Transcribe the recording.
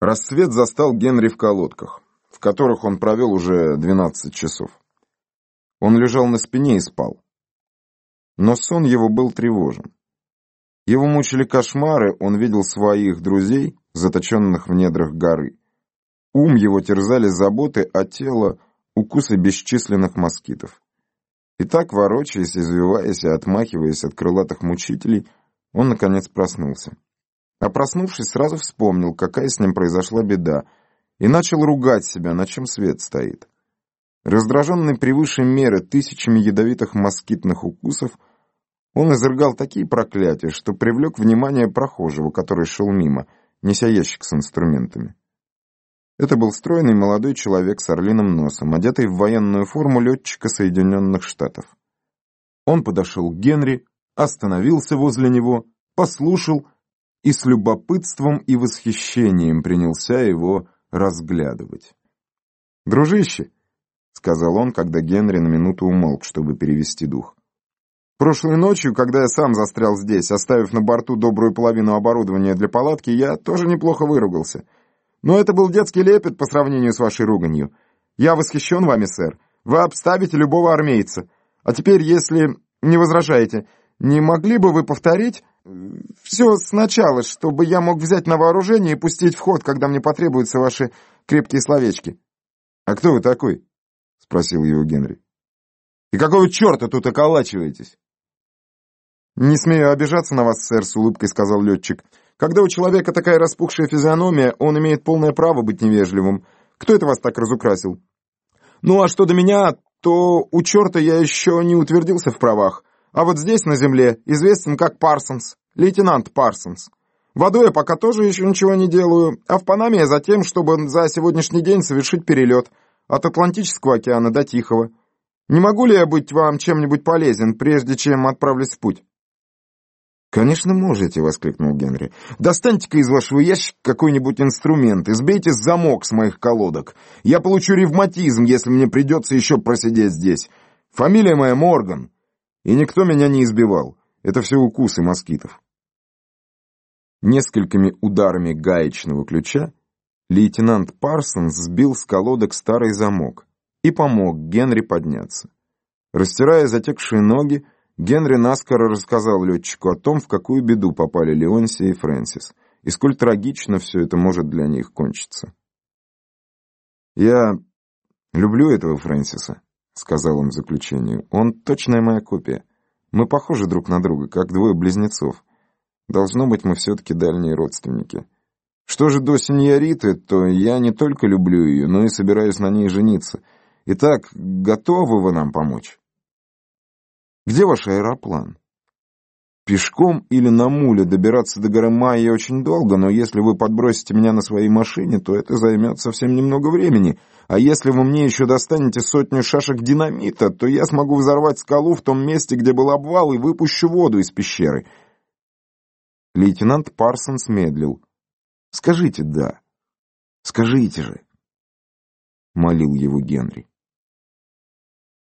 Рассвет застал Генри в колодках, в которых он провел уже 12 часов. Он лежал на спине и спал. Но сон его был тревожен. Его мучили кошмары, он видел своих друзей, заточенных в недрах горы. Ум его терзали заботы, а тело — укусы бесчисленных москитов. И так, ворочаясь, извиваясь и отмахиваясь от крылатых мучителей, он, наконец, проснулся. А проснувшись, сразу вспомнил, какая с ним произошла беда, и начал ругать себя, на чем свет стоит. Раздраженный превыше меры тысячами ядовитых москитных укусов, он изрыгал такие проклятия, что привлек внимание прохожего, который шел мимо, неся ящик с инструментами. Это был стройный молодой человек с орлиным носом, одетый в военную форму летчика Соединенных Штатов. Он подошел к Генри, остановился возле него, послушал и с любопытством и восхищением принялся его разглядывать. «Дружище», — сказал он, когда Генри на минуту умолк, чтобы перевести дух. «Прошлой ночью, когда я сам застрял здесь, оставив на борту добрую половину оборудования для палатки, я тоже неплохо выругался. Но это был детский лепет по сравнению с вашей руганью. Я восхищен вами, сэр. Вы обставите любого армейца. А теперь, если не возражаете, не могли бы вы повторить все сначала, чтобы я мог взять на вооружение и пустить в ход, когда мне потребуются ваши крепкие словечки. — А кто вы такой? — спросил его Генри. — И какого черта тут околачиваетесь? — Не смею обижаться на вас, сэр, — с улыбкой сказал летчик. — Когда у человека такая распухшая физиономия, он имеет полное право быть невежливым. Кто это вас так разукрасил? — Ну, а что до меня, то у черта я еще не утвердился в правах. А вот здесь, на земле, известен как Парсонс, лейтенант Парсонс. В аду я пока тоже еще ничего не делаю, а в Панаме я за тем, чтобы за сегодняшний день совершить перелет от Атлантического океана до Тихого. Не могу ли я быть вам чем-нибудь полезен, прежде чем отправлюсь в путь?» «Конечно можете», — воскликнул Генри. «Достаньте-ка из вашего ящика какой-нибудь инструмент и сбейте замок с моих колодок. Я получу ревматизм, если мне придется еще просидеть здесь. Фамилия моя Морган. И никто меня не избивал. Это все укусы москитов. Несколькими ударами гаечного ключа лейтенант Парсонс сбил с колодок старый замок и помог Генри подняться. Растирая затекшие ноги, Генри наскоро рассказал летчику о том, в какую беду попали Леонсия и Фрэнсис, и сколь трагично все это может для них кончиться. «Я люблю этого Фрэнсиса», сказал он в заключении. «Он точная моя копия. Мы похожи друг на друга, как двое близнецов. Должно быть, мы все-таки дальние родственники. Что же до сеньориты, то я не только люблю ее, но и собираюсь на ней жениться. Итак, готовы вы нам помочь? Где ваш аэроплан? Пешком или на муле добираться до горы Майя очень долго, но если вы подбросите меня на своей машине, то это займет совсем немного времени. А если вы мне еще достанете сотню шашек динамита, то я смогу взорвать скалу в том месте, где был обвал, и выпущу воду из пещеры. Лейтенант Парсонс медлил. «Скажите «да». Скажите же», — молил его Генри.